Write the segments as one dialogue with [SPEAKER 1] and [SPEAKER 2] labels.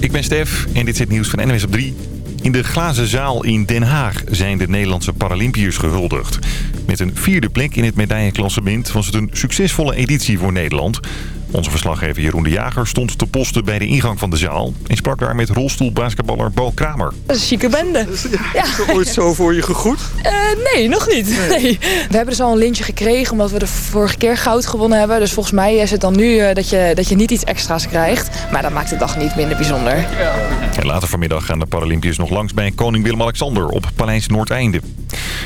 [SPEAKER 1] Ik ben Stef en dit is het nieuws van NWS op 3. In de glazen zaal in Den Haag zijn de Nederlandse Paralympiërs gehuldigd. Met een vierde plek in het medailleklassement was het een succesvolle editie voor Nederland. Onze verslaggever Jeroen de Jager stond te posten bij de ingang van de zaal... en sprak daar met rolstoelbasketballer Bo Kramer.
[SPEAKER 2] Dat is een chique bende.
[SPEAKER 3] Ja, Is er ooit zo voor je gegoed?
[SPEAKER 2] Uh, nee, nog niet. Nee. We hebben dus al een lintje gekregen omdat we de vorige keer goud gewonnen hebben. Dus volgens mij is het dan nu uh, dat, je, dat je niet iets extra's krijgt. Maar dat maakt de dag niet minder bijzonder. Ja.
[SPEAKER 1] En later vanmiddag gaan de Paralympiërs nog langs bij koning Willem-Alexander op Paleis Noordeinde.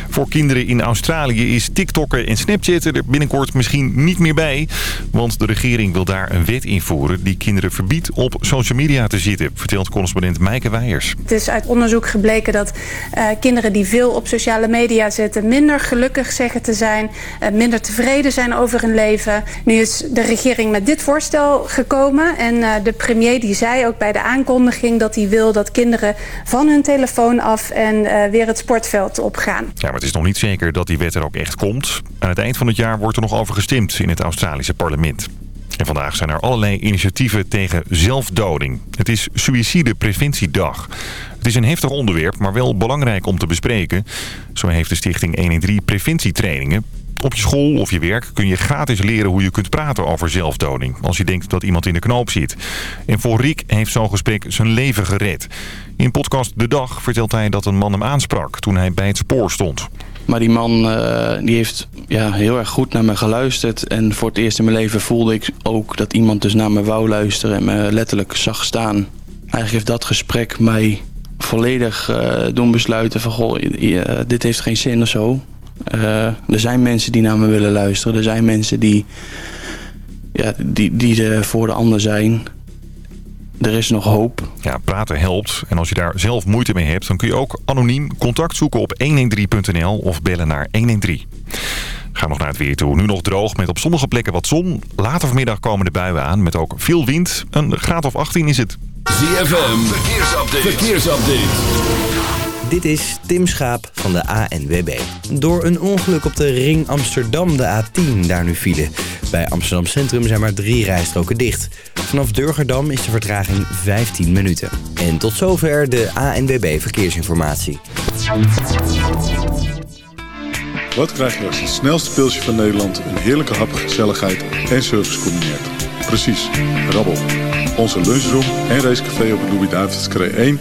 [SPEAKER 1] Voor kinderen in Australië is TikTokken en Snapchat er binnenkort misschien niet meer bij. Want de regering wil daar een wet invoeren die kinderen verbiedt op social media te zitten, vertelt correspondent Maaike Weijers.
[SPEAKER 4] Het is uit onderzoek gebleken dat uh, kinderen die veel op sociale media zitten minder gelukkig zeggen te zijn, uh, minder tevreden zijn over hun leven. Nu is de regering met dit voorstel gekomen en uh, de premier die zei ook bij de aankondiging dat hij wil dat kinderen van hun telefoon af en weer het sportveld opgaan.
[SPEAKER 1] Ja, maar het is nog niet zeker dat die wet er ook echt komt. Aan het eind van het jaar wordt er nog over gestemd in het Australische parlement. En vandaag zijn er allerlei initiatieven tegen zelfdoding. Het is suïcidepreventiedag. Het is een heftig onderwerp, maar wel belangrijk om te bespreken. Zo heeft de stichting 113 preventietrainingen. Op je school of je werk kun je gratis leren hoe je kunt praten over zelfdoding. Als je denkt dat iemand in de knoop zit. En voor Rick heeft zo'n gesprek zijn leven gered. In podcast De Dag vertelt hij dat een man hem aansprak toen hij bij het spoor stond.
[SPEAKER 5] Maar die man uh, die heeft ja, heel erg goed naar me geluisterd. En voor het eerst in mijn leven voelde ik ook dat iemand dus naar me wou luisteren en me letterlijk zag staan. Eigenlijk heeft dat gesprek mij volledig uh, doen besluiten van goh, uh, dit heeft geen zin of zo. er zijn mensen die naar me willen luisteren. Er zijn mensen die, ja, die, die er voor de ander zijn er is nog hoop.
[SPEAKER 1] Ja, praten helpt. En als je daar zelf moeite mee hebt... dan kun je ook anoniem contact zoeken op 113.nl of bellen naar 113. Gaan nog naar het weer toe. Nu nog droog met op sommige plekken wat zon. Later vanmiddag komen de buien aan met ook veel wind. Een graad of 18 is het.
[SPEAKER 6] ZFM, verkeersupdate. verkeersupdate.
[SPEAKER 7] Dit is Tim Schaap van de ANWB. Door een ongeluk op de ring Amsterdam, de A10, daar nu file. Bij Amsterdam Centrum zijn maar drie rijstroken dicht. Vanaf Durgerdam is de vertraging 15 minuten. En tot zover de ANWB Verkeersinformatie.
[SPEAKER 8] Wat krijg je als het snelste pilsje van Nederland... een heerlijke hap, gezelligheid en service combineert? Precies, rabbel. Onze lunchroom en racecafé op de Louis-David's 1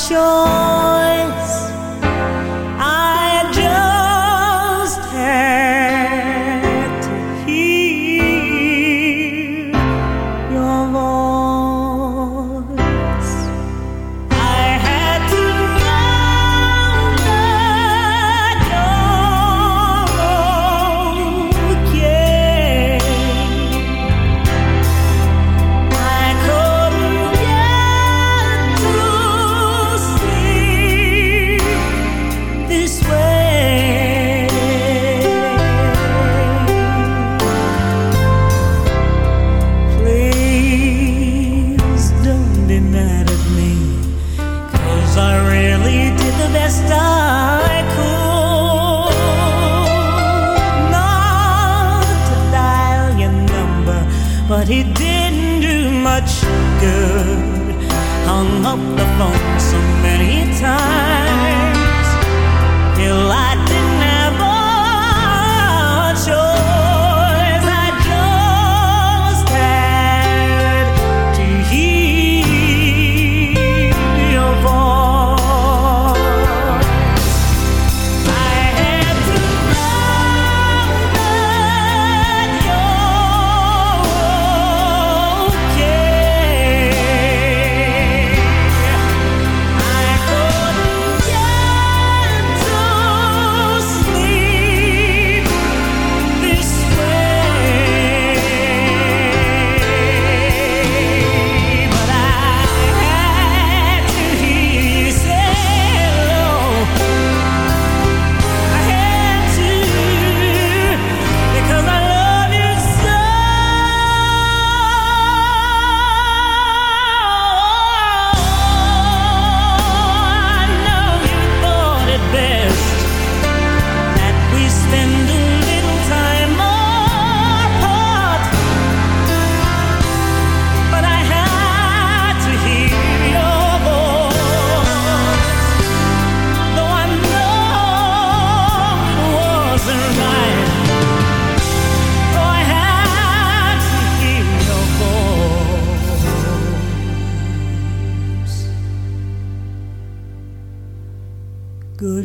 [SPEAKER 9] 胸。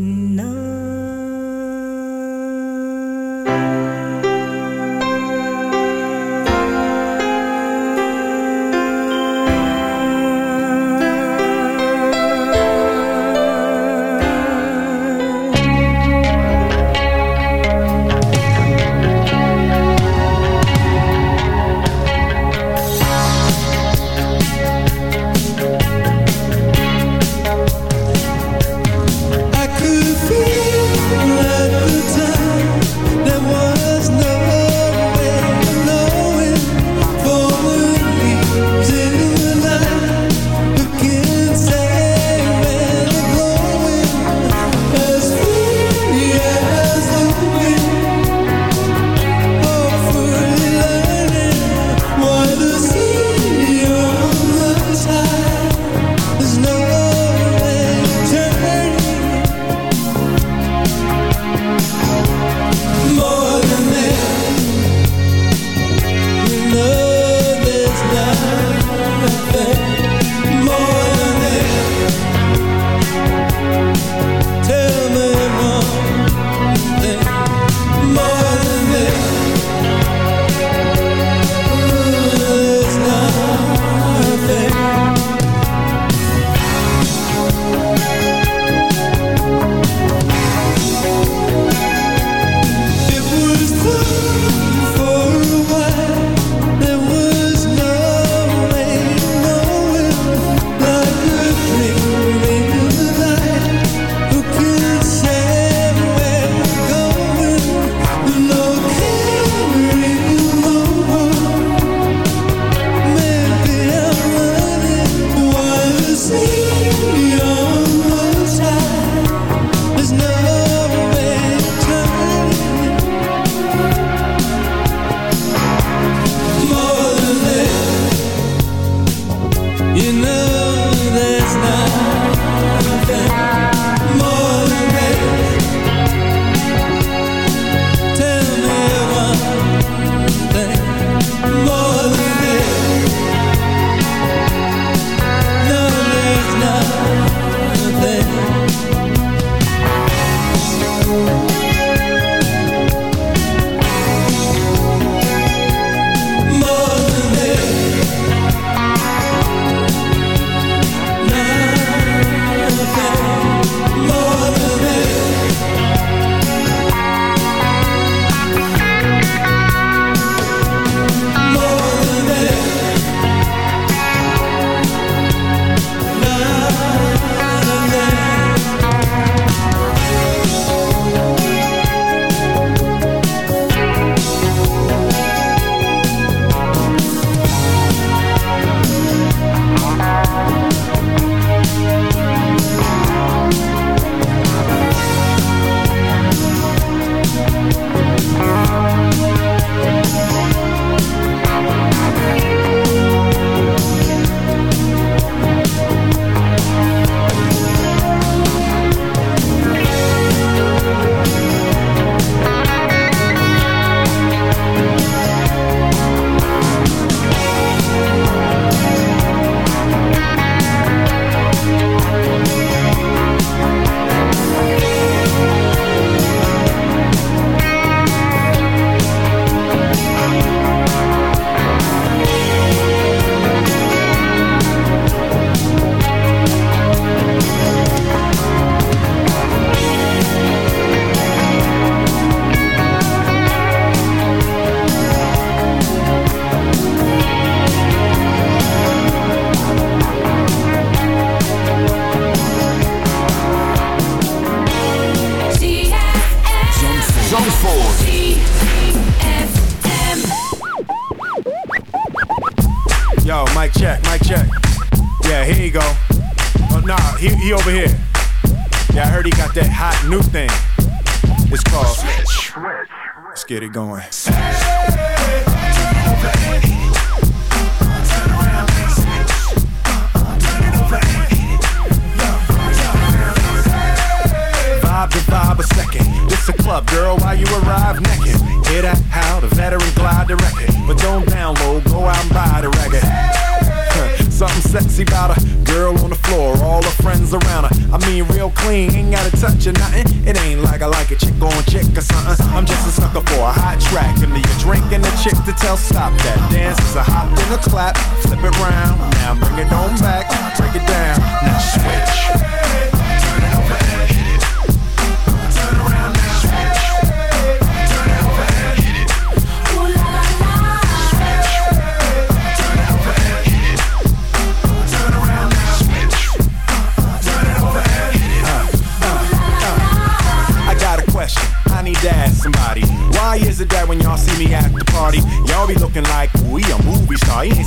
[SPEAKER 9] പിന്നാ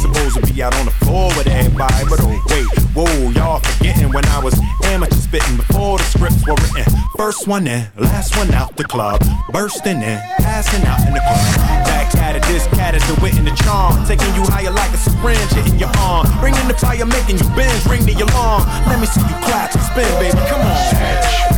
[SPEAKER 9] supposed to be out on the floor with everybody. But oh wait, whoa, y'all forgetting when I was amateur spitting before the scripts were written. First one in, last one out the club, bursting in, passing out in the club. Back at it, this cat is the wit and the charm, taking you higher like a syringe hitting your arm, bringing the fire, making you bend, ring the alarm. Let me see you clap and spin, baby, come on.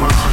[SPEAKER 10] much.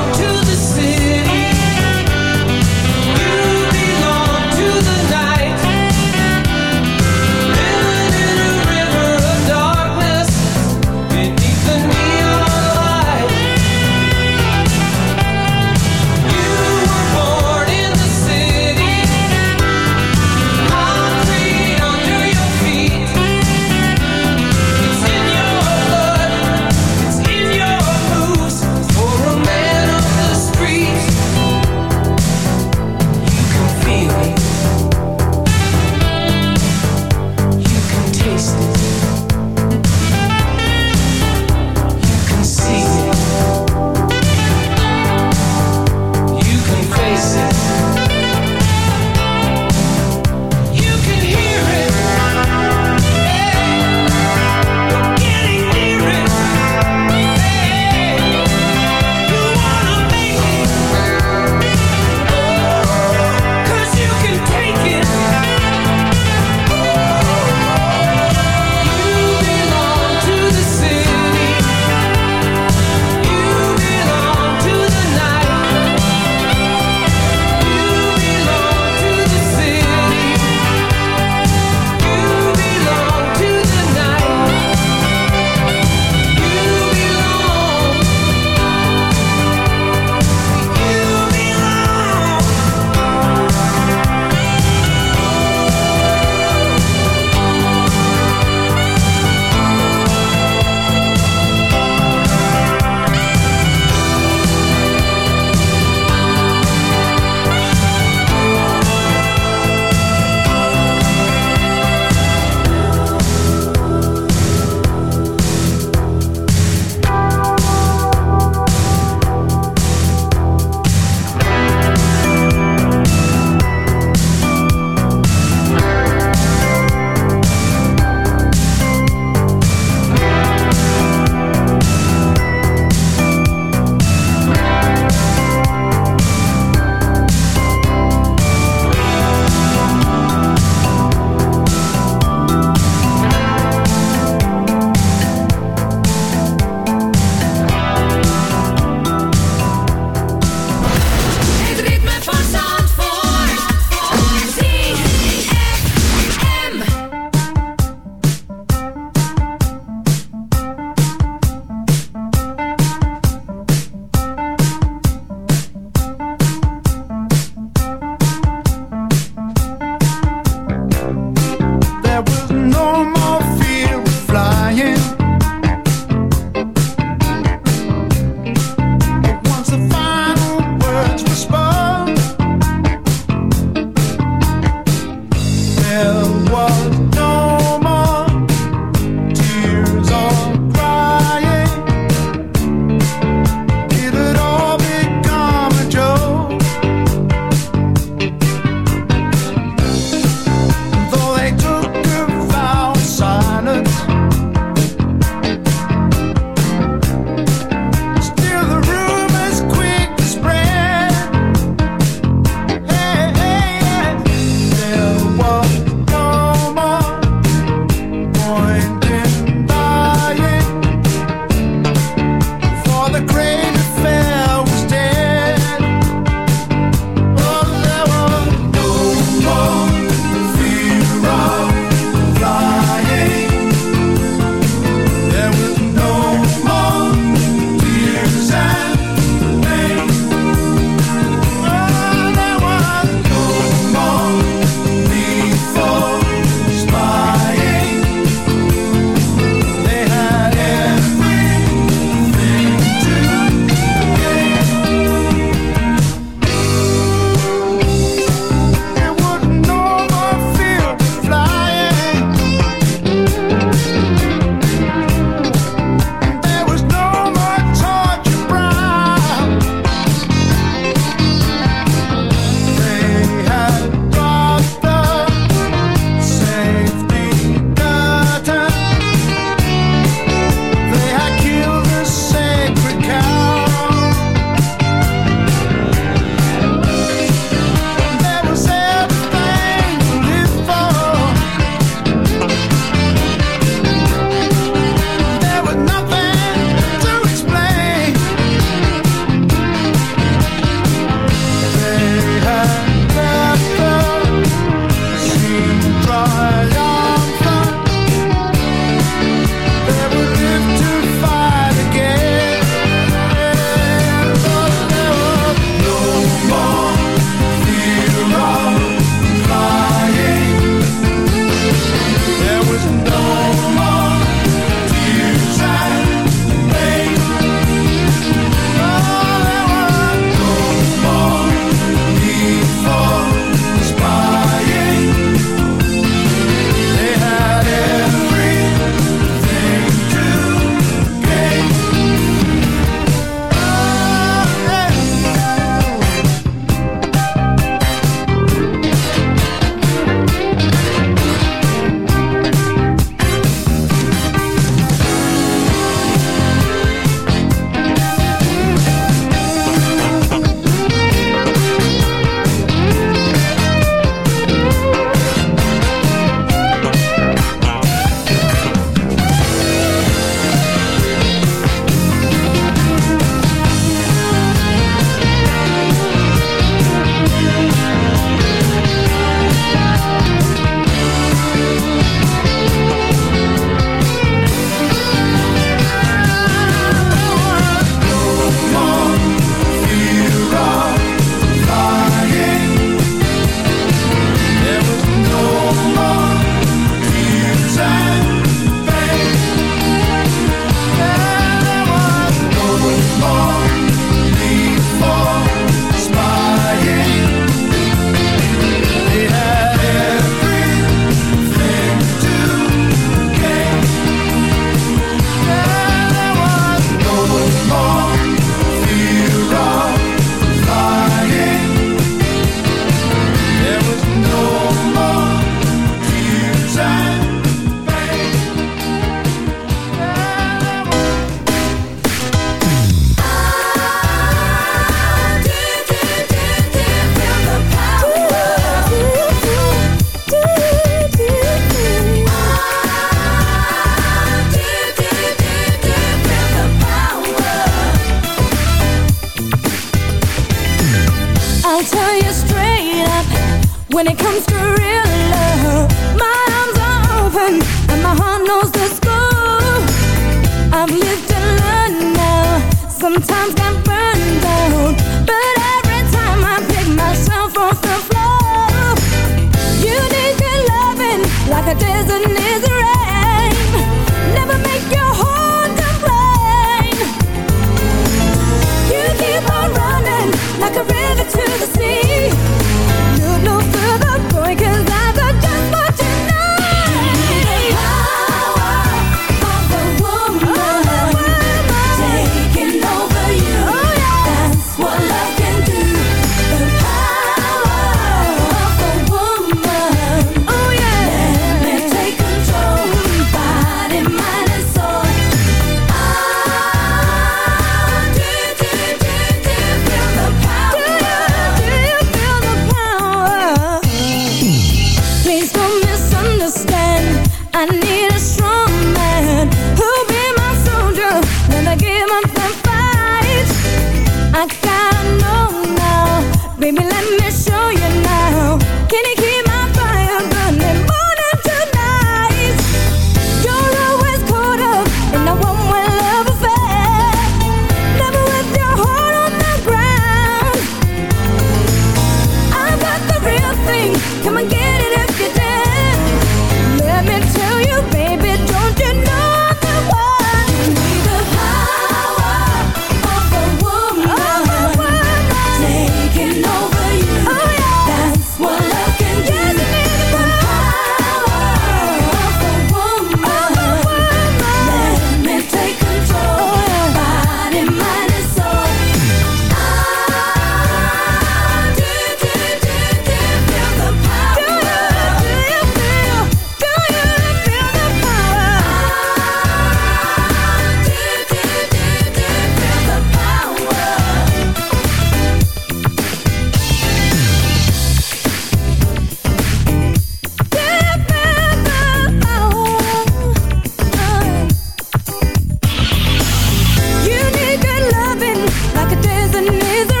[SPEAKER 10] neither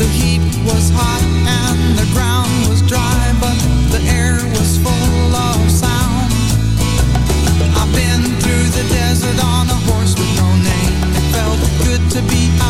[SPEAKER 10] The
[SPEAKER 11] heat was hot and the ground was dry, but the air was full of sound. I've been through the desert on a horse with no name. It felt good to be out.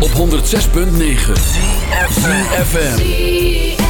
[SPEAKER 6] op 106.9 FM.